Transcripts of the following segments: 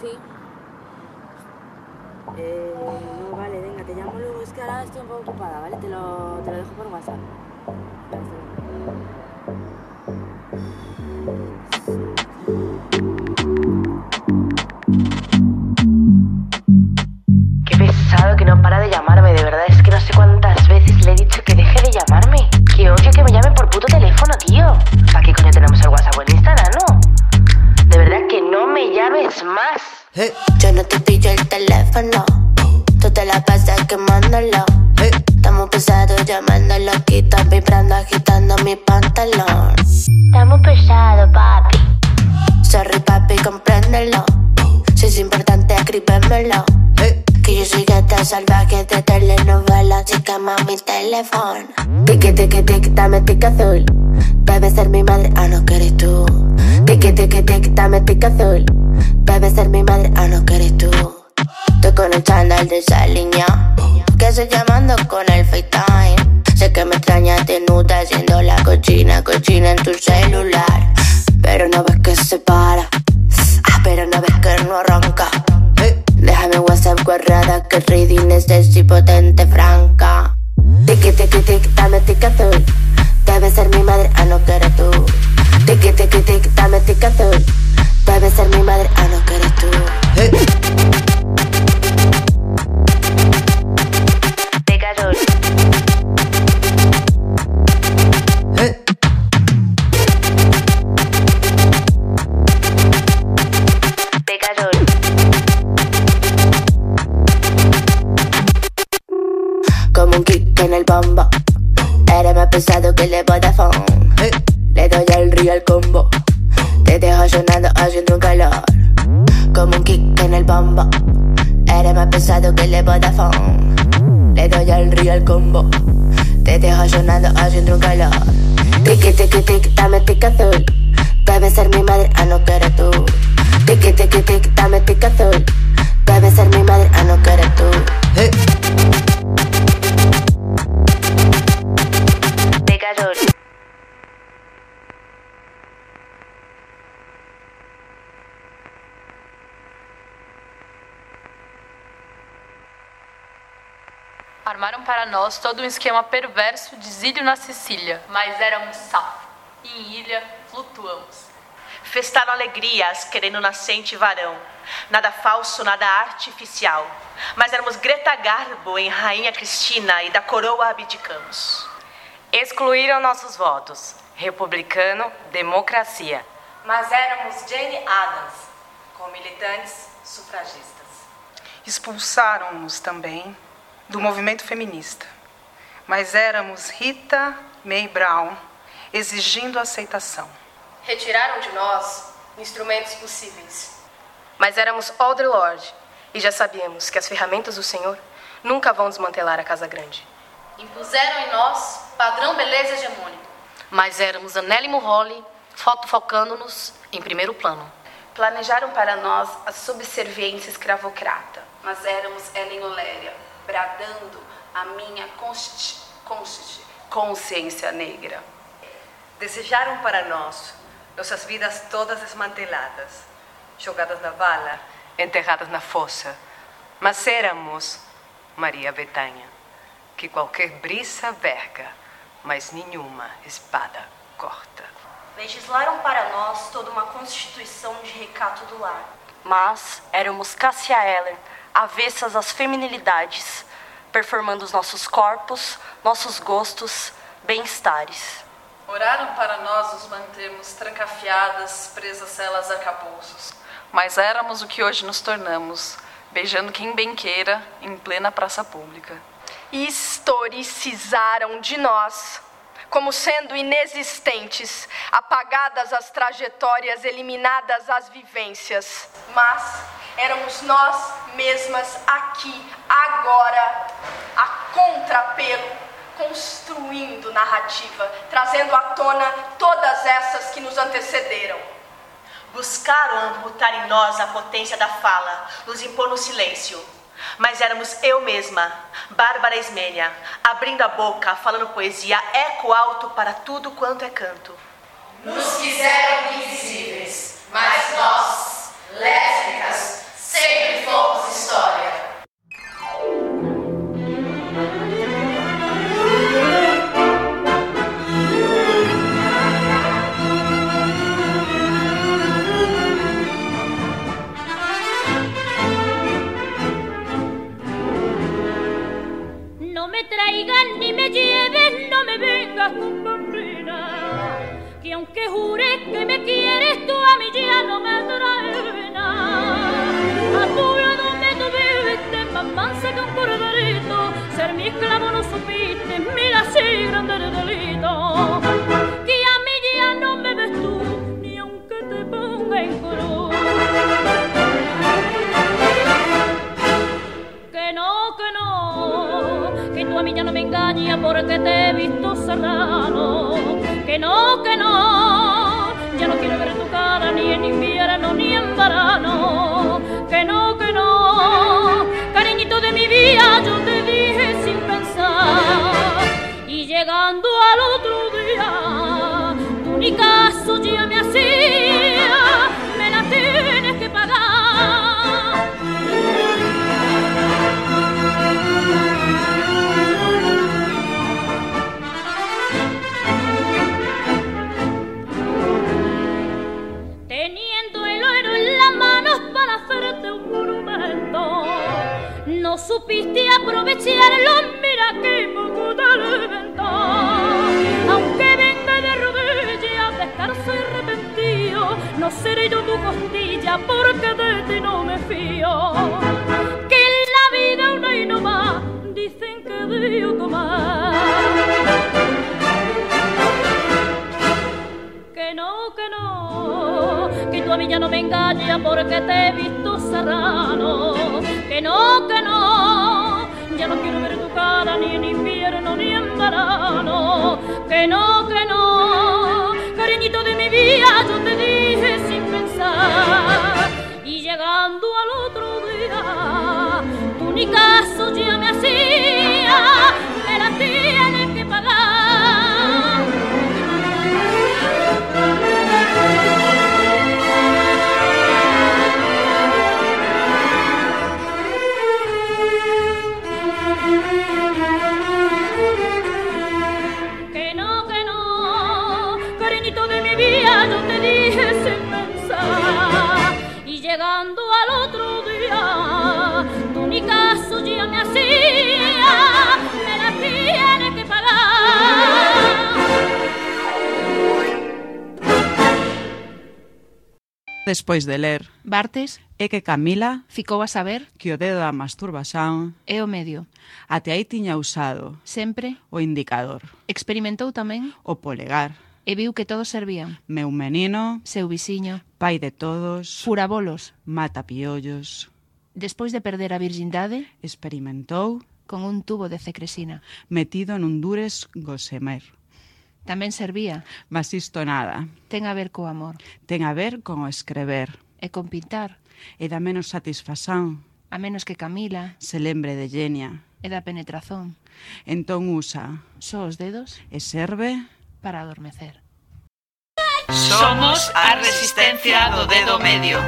Sí. Eh, no, vale, venga, te llamo luego. Es que ahora estoy un poco ocupada, ¿vale? Te lo, te lo dejo por WhatsApp. Llames más. Hey, Yo no te pillo el teléfono. Tú te la pasas quemándolo. hey, Estamos pesados llamándolo. Quita vibrando, agitando mi pantalón. Estamos pesados, papi. Sorry, papi, compréndelo. Si es importante, escríbemelo. Salvaje de telenovela. Chica, mami, teléfono. Tiki, tiki, tic, dame tic azul. Debe ser mi madre, ah, no que eres tú. Tiki, tiki, tic, dame tic azul. Debe ser mi madre, ah, no que eres tú. Estoy con el chándal de esa línea. Que estoy llamando con el FaceTime. Sé que me extrañas desnuda haciendo la cochina, cochina en tu celular. Pero no ves que se para. Que reading es y potente franca. Tiki tiki tic, dame tic azul. Debe ser mi madre, ah no que tú. Tiki tiki tic, dame tic azul. Debe ser mi madre, el. Le doy al río al combo. Te dejo sonando haciendo un calor. Tiki tiki tic, dame tic azul. Debe ser mi madre, ah no Armaram para nós todo um esquema perverso de exílio na Sicília, mas éramos safo. E em ilha flutuamos. Festaram alegrias, querendo nascente varão. Nada falso, nada artificial. Mas éramos Greta Garbo em Rainha Cristina e da coroa abdicamos. excluíram nossos votos. Republicano, democracia. Mas éramos Jane Addams, com militantes sufragistas. Expulsaram-nos também do movimento feminista. Mas éramos Rita May Brown, exigindo aceitação. Retiraram de nós instrumentos possíveis. Mas éramos Audre Lorde e já sabíamos que as ferramentas do Senhor nunca vão desmantelar a Casa Grande. Impuseram em nós padrão beleza hegemônico. Mas éramos Anneli Murroli, foto focando-nos em primeiro plano. Planejaram para nós a subserviência escravocrata, mas éramos Ellen Oléria, bradando a minha consti, consti, consciência negra. Desejaram para nós nossas vidas todas desmanteladas, jogadas na vala, enterradas na fossa. Mas éramos Maria Betânia, que qualquer brisa verga, mas nenhuma espada corta. Legislaram para nós toda uma constituição de recato do lar. Mas éramos Cassia Eller, avessas às feminilidades, performando os nossos corpos, nossos gostos, bem-estares. Oraram para nós nos mantermos trancafiadas, presas celas arcabouços. Mas éramos o que hoje nos tornamos, beijando quem bem queira em plena praça pública. Historicizaram de nós como sendo inexistentes, apagadas as trajetórias, eliminadas as vivências. Mas éramos nós mesmas aqui, agora, a contrapelo, construindo narrativa, trazendo à tona todas essas que nos antecederam. Buscaram amputar em nós a potência da fala, nos impor no silêncio. Mas éramos eu mesma, Bárbara Ismênia, abrindo a boca, falando poesia, eco alto para tudo quanto é canto. Nos despois de ler Bartes, é que Camila ficou a saber que o dedo da masturbación é o medio. Até aí tiña usado sempre o indicador. Experimentou tamén o polegar e viu que todos servían. Meu menino, seu vixiño, pai de todos, furabolos, mata piollos. Despois de perder a virgindade, experimentou con un tubo de cecresina metido nun dures gosemer. Tamén servía. Mas isto nada. Ten a ver co amor. Ten a ver con o escrever. E con pintar. E da menos satisfasán. A menos que Camila. Se lembre de Genia. E da penetrazón. Entón usa. Só os dedos. E serve. Para adormecer. Somos a resistencia do dedo medio.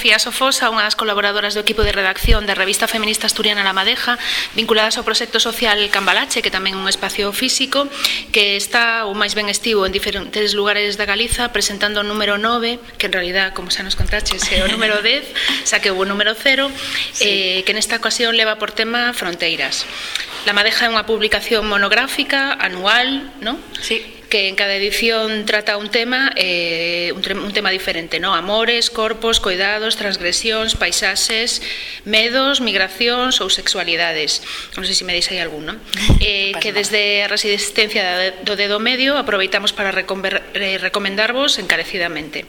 Sofía Sofosa, unha das colaboradoras do equipo de redacción da revista feminista asturiana La Madeja, vinculadas ao proxecto social Cambalache, que tamén é un espacio físico, que está ou máis ben estivo en diferentes lugares da Galiza, presentando o número 9, que en realidad, como xa nos contaches, é o número 10, xa que o número 0, sí. eh, que nesta ocasión leva por tema fronteiras. La Madeja é unha publicación monográfica, anual, non? Sí que en cada edición trata un tema eh, un, un tema diferente, ¿no? Amores, corpos, coidados, transgresións, paisaxes, medos, migracións ou sexualidades. Non sei se me deis aí algún. Eh, que desde a resistencia do dedo medio aproveitamos para recomendarvos encarecidamente.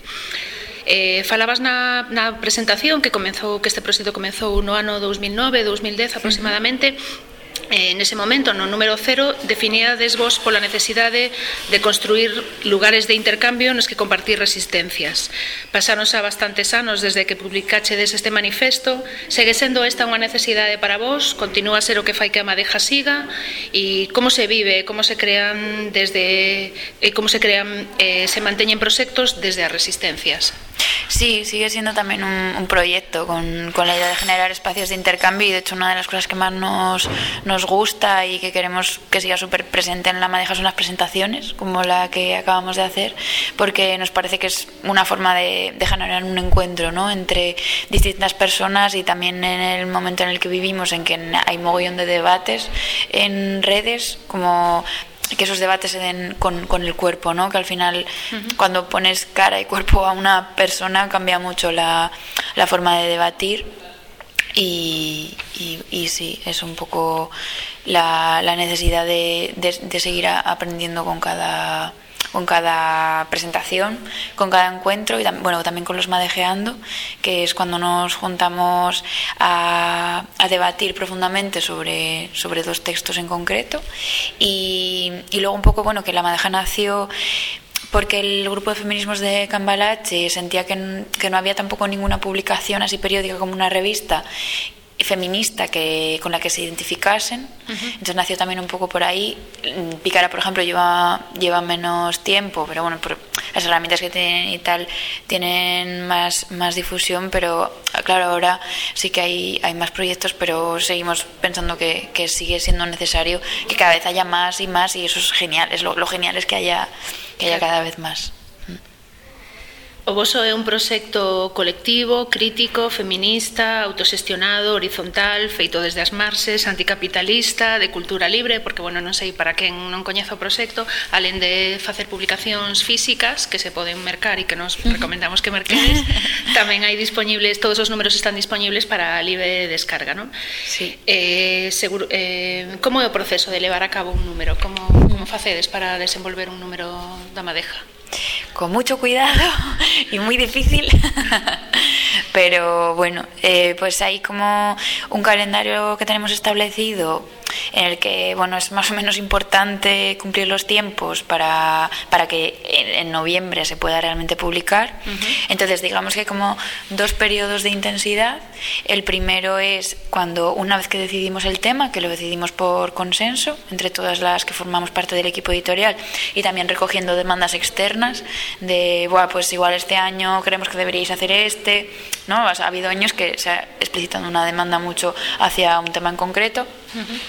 Eh, falabas na, na presentación que comenzou que este proxecto comezou no ano 2009, 2010 aproximadamente, uh -huh eh, nese momento, no número cero, definíades vos pola necesidade de construir lugares de intercambio nos que compartir resistencias. Pasaronse bastantes anos desde que publicachedes este manifesto, segue sendo esta unha necesidade para vos, continúa a ser o que fai que a madeja siga, e como se vive, como se crean desde e como se crean eh, se manteñen proxectos desde as resistencias. Sí, sigue siendo también un, un proyecto con, con la idea de generar espacios de intercambio y de hecho una de las cosas que más nos, nos gusta y que queremos que siga súper presente en la madeja son las presentaciones, como la que acabamos de hacer, porque nos parece que es una forma de, de generar un encuentro ¿no? entre distintas personas y también en el momento en el que vivimos, en que hay mogollón de debates en redes, como que esos debates se den con, con el cuerpo, ¿no? Que al final, uh -huh. cuando pones cara y cuerpo a una persona, cambia mucho la, la forma de debatir. Y, y, sí, es un poco la, la necesidad de, de, seguir aprendiendo con cada con cada presentación, con cada encuentro y bueno, también con los madejeando, que es cuando nos juntamos a, a debatir profundamente sobre, sobre dos textos en concreto. Y, y luego un poco, bueno, que la madeja nació porque el grupo de feminismos de Cambalache sentía que, que, no había tampoco ninguna publicación así periódica como una revista feminista que con la que se identificasen. Uh -huh. Entonces nació también un poco por ahí. Picara, por ejemplo, lleva, lleva menos tiempo, pero bueno, por las herramientas que tienen y tal tienen más, más difusión, pero claro, ahora sí que hay, hay más proyectos, pero seguimos pensando que, que sigue siendo necesario que cada vez haya más y más y eso es genial. Es lo, lo genial es que haya, que haya cada vez más. O voso é un proxecto colectivo, crítico, feminista, autosestionado, horizontal, feito desde as marxes, anticapitalista, de cultura libre, porque, bueno, non sei para quen non coñezo o proxecto, alén de facer publicacións físicas que se poden mercar e que nos recomendamos que merquedes, tamén hai disponibles, todos os números están disponibles para libre descarga, non? Sí. Eh, seguro, eh, como é o proceso de levar a cabo un número? Como, como facedes para desenvolver un número da madeja? Con mucho cuidado y muy difícil. Pero bueno, eh, pues hay como un calendario que tenemos establecido en el que bueno es más o menos importante cumplir los tiempos para, para que en, en noviembre se pueda realmente publicar. Uh -huh. Entonces, digamos que hay como dos periodos de intensidad. El primero es cuando una vez que decidimos el tema, que lo decidimos por consenso entre todas las que formamos parte del equipo editorial y también recogiendo demandas externas de, bueno, pues igual este año creemos que deberíais hacer este, ¿no? O sea, ha habido años que se ha explicitado una demanda mucho hacia un tema en concreto. Uh -huh.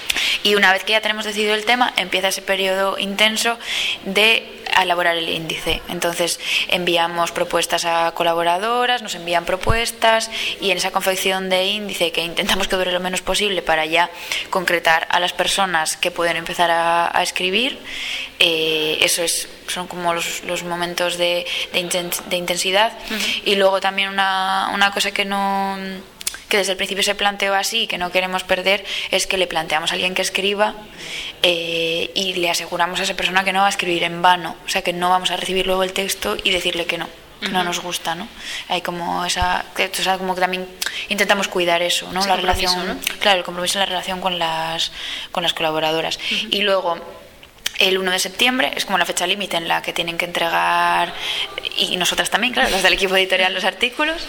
Y una vez que ya tenemos decidido el tema, empieza ese periodo intenso de elaborar el índice. Entonces enviamos propuestas a colaboradoras, nos envían propuestas y en esa confección de índice que intentamos que dure lo menos posible para ya concretar a las personas que pueden empezar a, a escribir, eh, eso es son como los, los momentos de, de, de intensidad. Uh -huh. Y luego también una, una cosa que no que desde el principio se planteó así, que no queremos perder, es que le planteamos a alguien que escriba eh, y le aseguramos a esa persona que no va a escribir en vano, o sea, que no vamos a recibir luego el texto y decirle que no que no nos gusta, ¿no? Hay como esa, o sea, como que también intentamos cuidar eso, ¿no? Ese la relación, ¿no? claro, el compromiso en la relación con las con las colaboradoras. Uh -huh. Y luego el 1 de septiembre es como la fecha límite en la que tienen que entregar, y nosotras también, claro, las del equipo editorial, los artículos,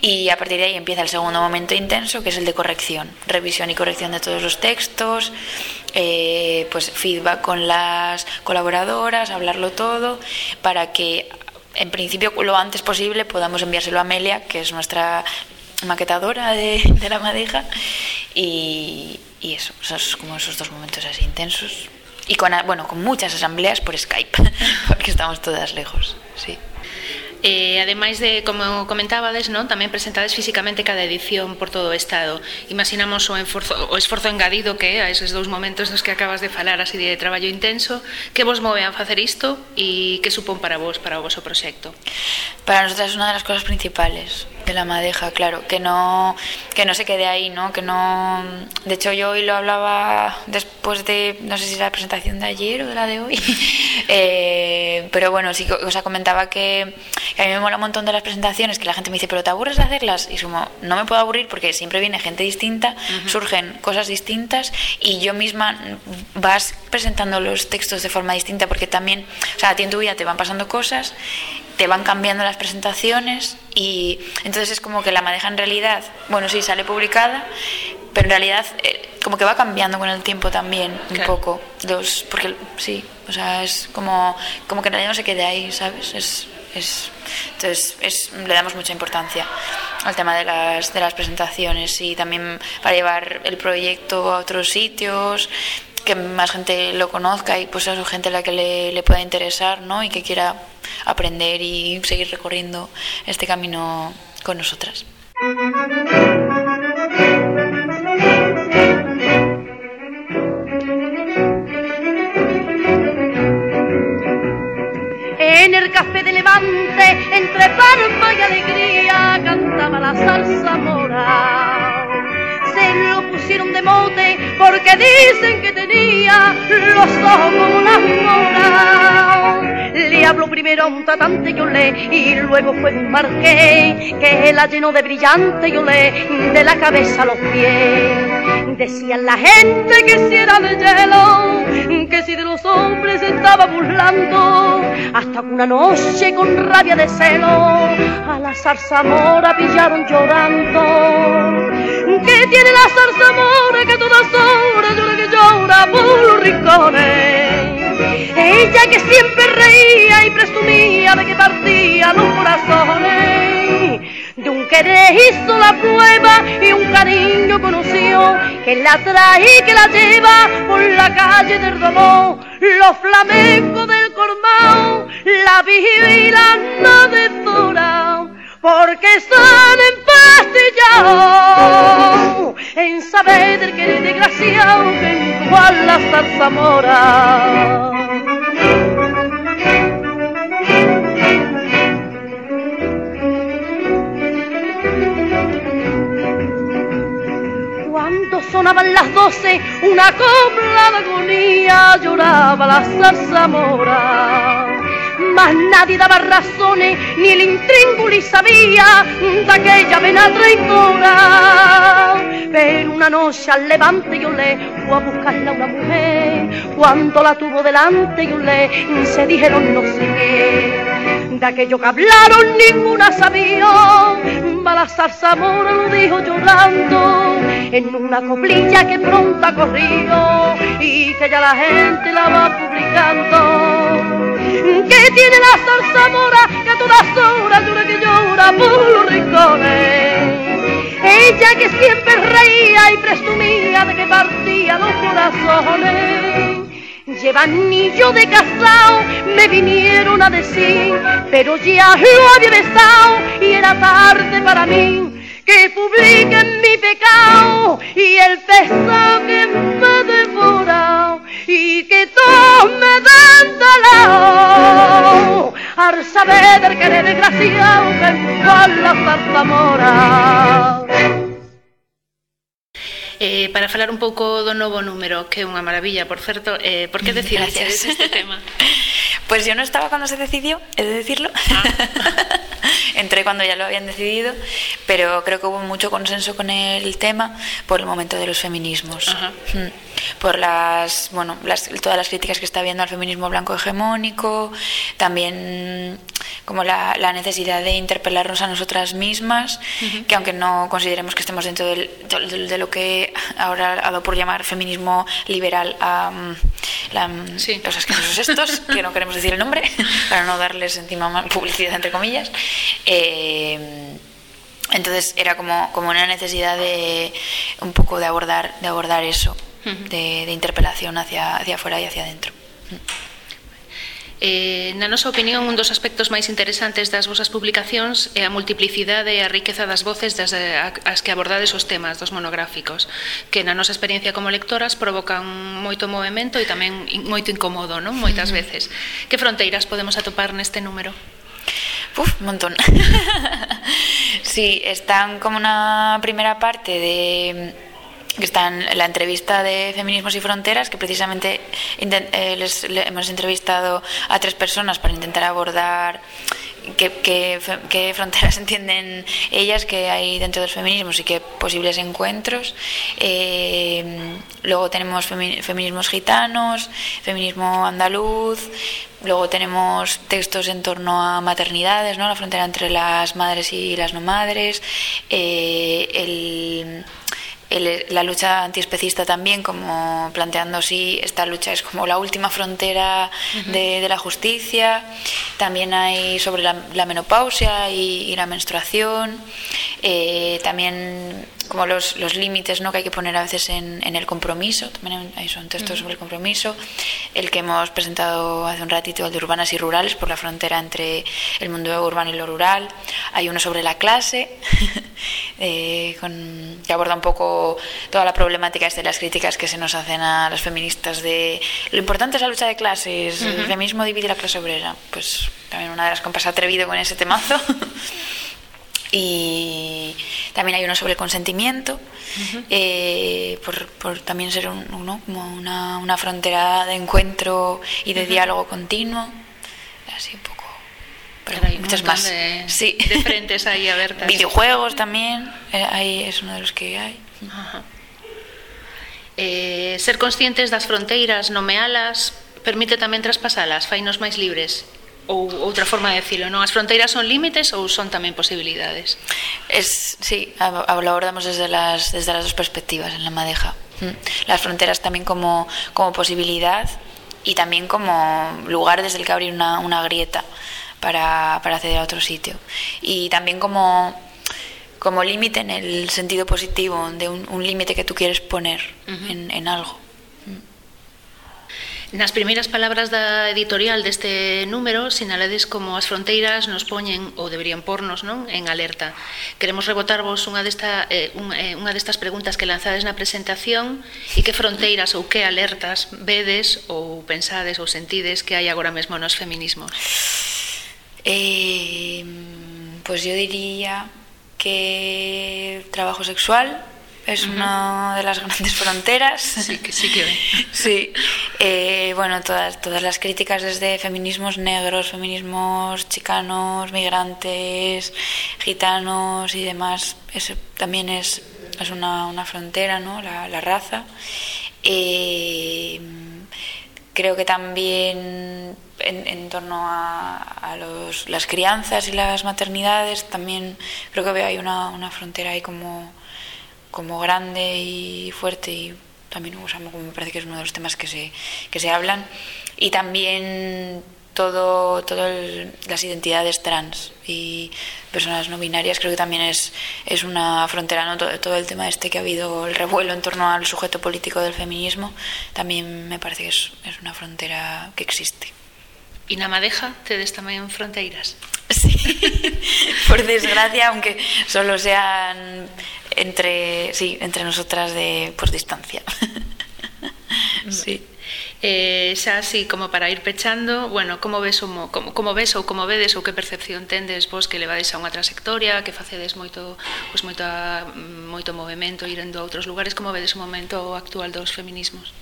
y a partir de ahí empieza el segundo momento intenso, que es el de corrección, revisión y corrección de todos los textos, eh, pues feedback con las colaboradoras, hablarlo todo, para que en principio lo antes posible podamos enviárselo a Amelia, que es nuestra maquetadora de, la madeja, y, y eso, esos, como esos dos momentos así intensos. y con, bueno, con muchas asambleas por Skype, porque estamos todas lejos, sí. Eh, ademais de, como comentábades, non, tamén presentades físicamente cada edición por todo o Estado. Imaginamos o, enforzo, o esforzo engadido que é a eses dous momentos dos que acabas de falar, así de traballo intenso, que vos move a facer isto e que supón para vos, para o vosso proxecto? Para nosotras é unha das cosas principales. De la madeja, claro, que no, que no se quede ahí, ¿no? Que no... De hecho, yo hoy lo hablaba después de, no sé si la presentación de ayer o de la de hoy, eh, pero bueno, sí, o sea, comentaba que, que, a mí me mola un montón de las presentaciones, que la gente me dice, pero ¿te aburres de hacerlas? Y como, no me puedo aburrir porque siempre viene gente distinta, uh -huh. surgen cosas distintas y yo misma vas presentando los textos de forma distinta porque también, o sea, a ti en tu vida te van pasando cosas te van cambiando las presentaciones y entonces es como que la madeja en realidad, bueno, sí, sale publicada, pero en realidad eh, como que va cambiando con el tiempo también un claro. poco, los, porque sí, o sea, es como, como que en realidad no se quede ahí, ¿sabes? Es, es, entonces es, le damos mucha importancia al tema de las, de las presentaciones y también para llevar el proyecto a otros sitios que más gente lo conozca y pues eso gente a la que le, le pueda interesar ¿no? y que quiera aprender y seguir recorriendo este camino con nosotras. En el café de Levante, entre palma y alegría, cantaba la salsa mora. Se lo pusieron de mote porque dicen que tenía los ojos como una mora. Habló primero a un tratante y olé, y luego fue un marqués que la llenó de brillante y olé, de la cabeza a los pies. Decían la gente que si era de hielo, que si de los hombres estaba burlando, hasta que una noche con rabia de celo a la zarzamora pillaron llorando. ¿Qué tiene la zarzamora que todas horas llora que llora por los rincones? Ella que siempre reía y presumía de que partía los corazones. De un querer hizo la prueba y un cariño conoció que la trae y que la lleva por la calle del dolor. Los flamencos del cormao, la vigila no desora porque están empastillados en saber del querer desgraciado que igual la zarzamora. Las doce, una copla de agonía lloraba la zarzamora mas nadie daba razones, ni el intríngulo sabía de aquella vena traidora. Pero una noche al levante yo le fue a buscarla una mujer, cuando la tuvo delante yo le se dijeron no sé qué. De aquello que hablaron ninguna sabía, Balazar Zamora lo dijo llorando, en una coplilla que pronto ha corrido y que ya la gente la va publicando que tiene la zarzamora que a todas horas llora que llora por los rincones. Ella que siempre reía y presumía de que partía los corazones. Lleva anillo de casao, me vinieron a decir, pero ya lo había besado y era tarde para mí que publiquen mi pecado y el pesado que me devora y que todos me den talao al saber del querer desgraciado que en la zarzamora. Eh, para falar un pouco do novo número, que é unha maravilla, por certo, eh, por que decidistedes este tema? Pues yo no estaba cuando se decidió, he de decirlo. Ah. Entré cuando ya lo habían decidido, pero creo que hubo mucho consenso con el tema por el momento de los feminismos. Ajá. Por las, bueno, las, todas las críticas que está habiendo al feminismo blanco hegemónico, también como la, la necesidad de interpelarnos a nosotras mismas, uh -huh. que aunque no consideremos que estemos dentro del, de, de, lo que ahora ha dado por llamar feminismo liberal a, la- los asquerosos estos, que no queremos decir el nombre, para no darles encima publicidad, entre comillas. Eh, entonces era como, como una necesidad de un poco de abordar, de abordar eso, de, de interpelación hacia, hacia afuera y hacia adentro. Eh, na nosa opinión, un dos aspectos máis interesantes das vosas publicacións é a multiplicidade e a riqueza das voces das eh, as que abordades os temas dos monográficos, que na nosa experiencia como lectoras provocan moito movimento e tamén moito incomodo, non? Moitas veces. Que fronteiras podemos atopar neste número? Uf, montón. sí, están como na primeira parte de que está en la entrevista de Feminismos y Fronteras, que precisamente eh, les, le- hemos entrevistado a tres personas para intentar abordar qué fronteras entienden ellas que hay dentro de los feminismos y qué posibles encuentros. Eh, luego tenemos femi- feminismos gitanos, feminismo andaluz, luego tenemos textos en torno a maternidades, ¿no? la frontera entre las madres y las no madres, eh, el el- la lucha antiespecista también, como planteando si esta lucha es como la última frontera de, de la justicia. También hay sobre la, la menopausia y, y la menstruación. Eh, también como los, los límites ¿no? que hay que poner a veces en, en el compromiso. También hay son textos Ujú. sobre el compromiso. El que hemos presentado hace un ratito, el de urbanas y rurales, por la frontera entre el mundo urbano y lo rural. Hay uno sobre la clase, eh, con- que aborda un poco toda la problemática de las críticas que se nos hacen a las feministas de lo importante es la lucha de clases, el feminismo divide la clase obrera. Pues también una de las compas ha atrevido con ese temazo. y también hay uno sobre el consentimiento, eh, por, por también ser un- uno, como una, una frontera de encuentro y de diálogo continuo. Así poco. Pero un muchas más. de- sí. de frentes ahí abiertas. Videojuegos también, eh, ahí es uno de los que hay. Ajá. Eh, ser conscientes das fronteiras, nomealas, permite tamén traspasalas, fainos máis libres. Ou outra forma de decirlo, non? As fronteiras son límites ou son tamén posibilidades? Es, sí, abordamos desde las, desde las dos perspectivas en la madeja. Mm. Las fronteras también como, como posibilidad y también como lugar desde el que abrir una, una grieta para, para acceder a otro sitio. Y también como, como límite en el sentido positivo, de un, un límite que tú quieres poner uh -huh. en, en algo. Nas primeiras palabras da editorial deste número sinalades como as fronteiras nos poñen ou deberían pornos, non, en alerta. Queremos rebotarvos unha desta eh, un, eh, unha destas preguntas que lanzades na presentación e que fronteiras ou que alertas vedes ou pensades ou sentides que hai agora mesmo nos feminismos. Eh, pues yo diría que trabajo sexual es una de las grandes fronteras. Sí, que sí que. Sí, Eh, bueno, todas, todas las críticas desde feminismos negros, feminismos chicanos, migrantes, gitanos y demás, eso también es, es una, una frontera, ¿no? La, la raza. Eh, creo que también en, torno a, los, las crianzas y las maternidades, también creo que veo ahí una, una frontera ahí como, como grande y fuerte y también me parece que es uno de los temas que se, que se hablan. Y también todo, todo el- las identidades trans y personas no binarias creo que también es, es una frontera, ¿no? todo, todo el tema este que ha habido, el revuelo en torno al sujeto político del feminismo, también me parece que es, es una frontera que existe. E na madeja tedes tamén fronteiras? Por desgracia, aunque solo sean entre, sí, entre nosotras de por distancia. sí. Eh, xa así como para ir pechando, bueno, como ves como, como, como ves ou como vedes ou que percepción tendes vos que levades a unha trayectoria, que facedes moito pois pues, moito mm, moito movemento irendo a outros lugares, como vedes o momento actual dos feminismos?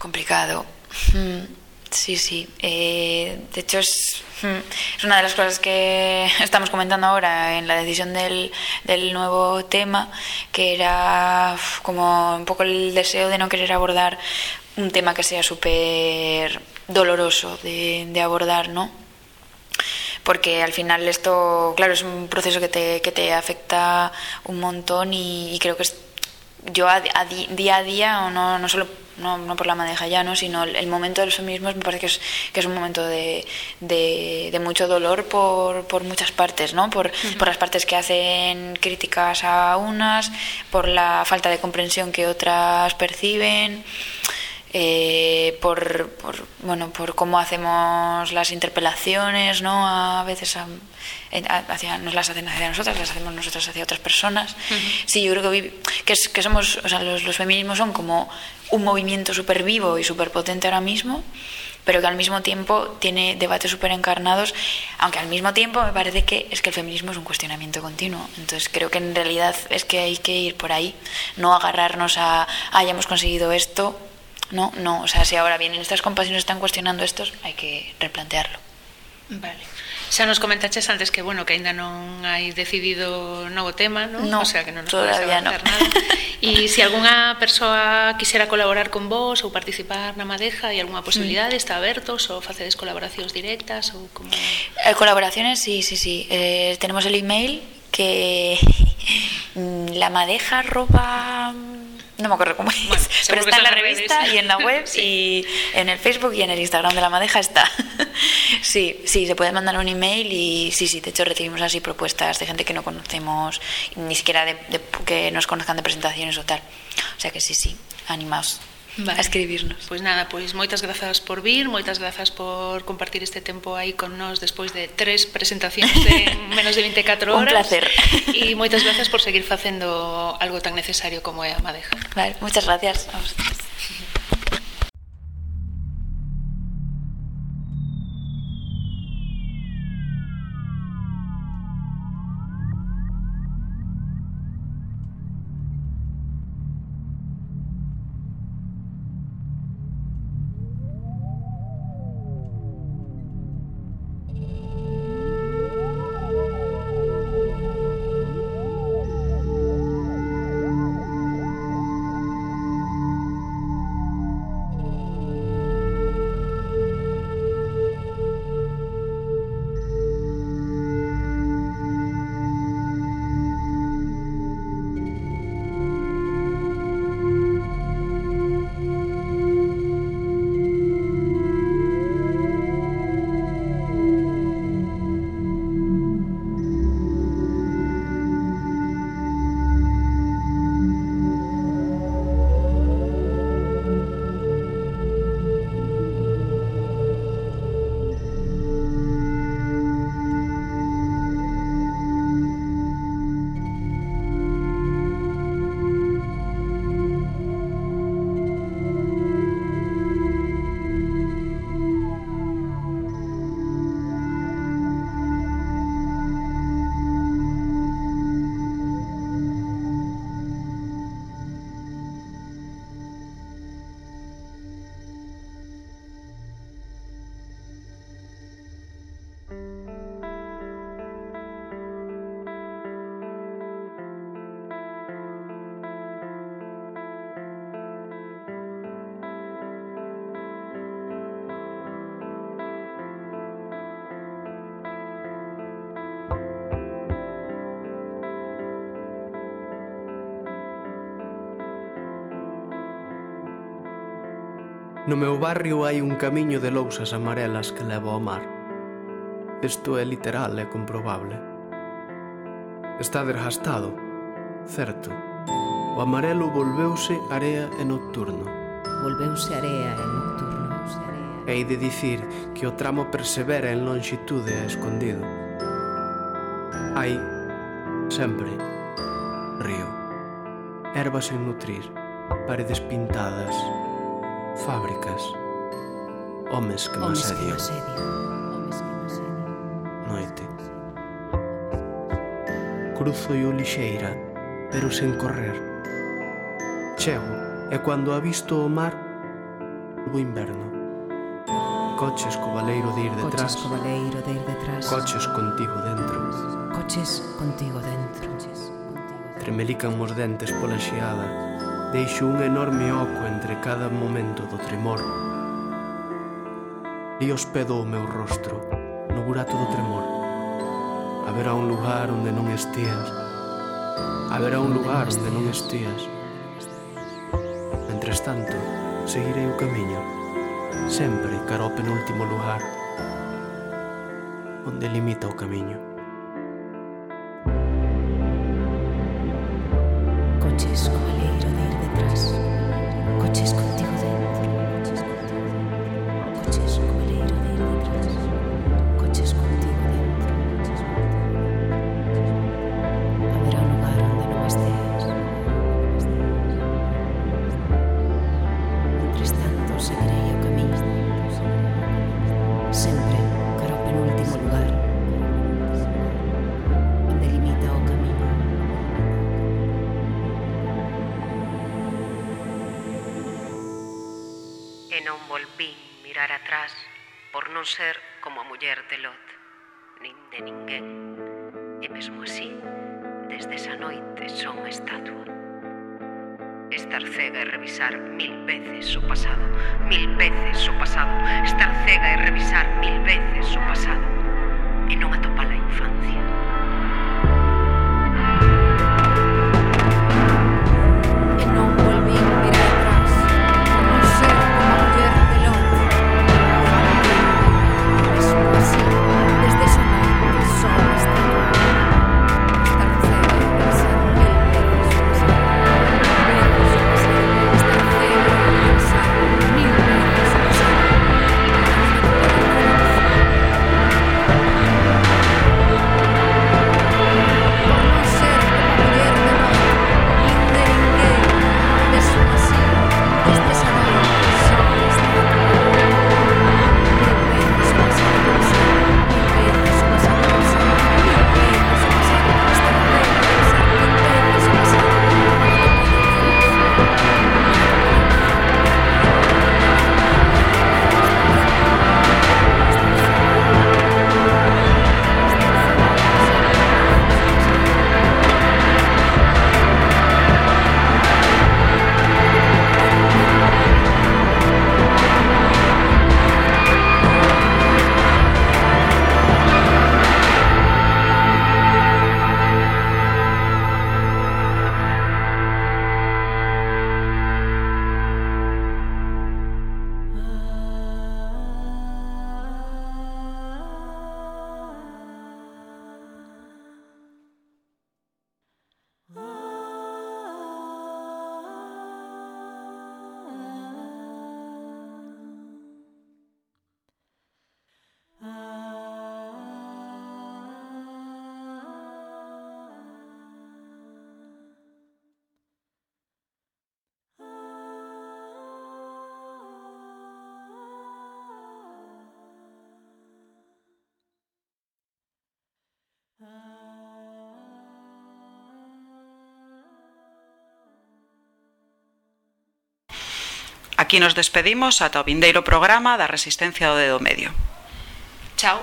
Complicado. Mm, sí, sí. Eh, de hecho es hmm, Es una de las cosas que estamos comentando ahora en la decisión del, del, nuevo tema, que era como un poco el deseo de no querer abordar un tema que sea súper doloroso de, de abordar, ¿no? porque al final esto, claro, es un proceso que te, que te afecta un montón y, y creo que es yo a, a di- día a día, o no, no solo no, no por la madeja ya, ¿no? sino el, el momento de los feminismos me parece que es, que es un momento de, de, de mucho dolor por, por muchas partes, ¿no? por, por las partes que hacen críticas a unas, por la falta de comprensión que otras perciben. Eh, por, por, bueno, por cómo hacemos las interpelaciones, ¿no? A veces a- a- hacia, nos las hacen hacia nosotras, las hacemos nosotras hacia otras personas. Sí, yo creo que, que, es- que somos, o sea, los, los feminismos son como un movimiento súper vivo y súper potente ahora mismo, pero que al mismo tiempo tiene debates súper encarnados, aunque al mismo tiempo me parece que es que el feminismo es un cuestionamiento continuo. Entonces creo que en realidad es que hay que ir por ahí, no agarrarnos a, ah, ya hemos conseguido esto. No, no, o sea, si ahora vienen estas compas y nos están cuestionando estos, hai que replantearlo. Vale. Xa nos comentaches antes que, bueno, que aínda non hai decidido novo tema, non? No, o sea, que non nos todavía no. nada. E se algunha persoa quixera colaborar con vos ou participar na Madeja, hai algunha mm. posibilidade? Está abertos ou facedes colaboracións directas? ou como... Eh, colaboraciones, sí, sí, sí. Eh, tenemos el email que mm, la madeja arroba no me acuerdo cómo es, pero está en la revista y en la web y en el Facebook y en el Instagram de la madeja está. sí, sí, se puede mandar un email y sí, sí, de hecho recibimos así propuestas de gente que no conocemos, ni siquiera de, de- que nos conozcan de presentaciones o tal. O sea que sí, sí, animaos vale. a escribirnos. Pois nada, pois moitas grazas por vir, moitas grazas por compartir este tempo aí con nós despois de tres presentacións en menos de 24 horas. Un placer. E moitas grazas por seguir facendo algo tan necesario como é a Madeja. Vale, moitas gracias a vosotros. No meu barrio hai un camiño de lousas amarelas que leva ao mar. Isto é literal e comprobable. Está desgastado, certo. O amarelo volveuse area e nocturno. Volveuse area e nocturno. Hei de dicir que o tramo persevera en longitude e escondido. Hai sempre río. Ervas en nutrir, paredes pintadas, Fábricas. Homes que me asedian. Noite. Cruzo eu lixeira, pero sen correr. Chego, e cando avisto o mar, o inverno. Coches co baleiro de ir detrás. Coches co baleiro de ir detrás. Coches contigo dentro. Coches contigo dentro. Tremelican os dentes pola xeada deixo un enorme oco entre cada momento do tremor. Li hospedo o meu rostro no burato do tremor. Haberá un lugar onde non estías. Haberá un lugar onde non estías. Mentres tanto, seguirei o camiño, sempre cara ao penúltimo lugar onde limita o camiño. ser como a muller de Lot, nin de ninguén. E mesmo así, desde esa noite son estatua. Estar cega e revisar mil veces o pasado, mil veces o pasado, estar cega e revisar mil veces o pasado. E non atoparás Aquí nos despedimos ata o vindeiro programa da Resistencia do Dedo Medio. Chao.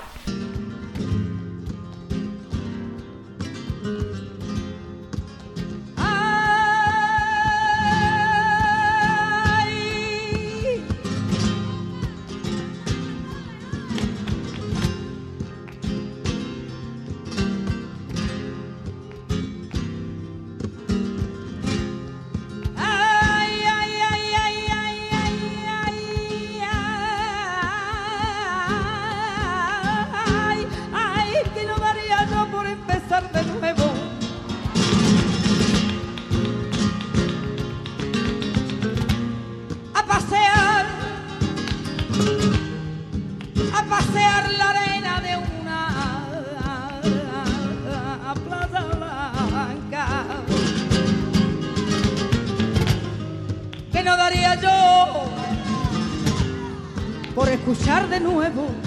de nuevo.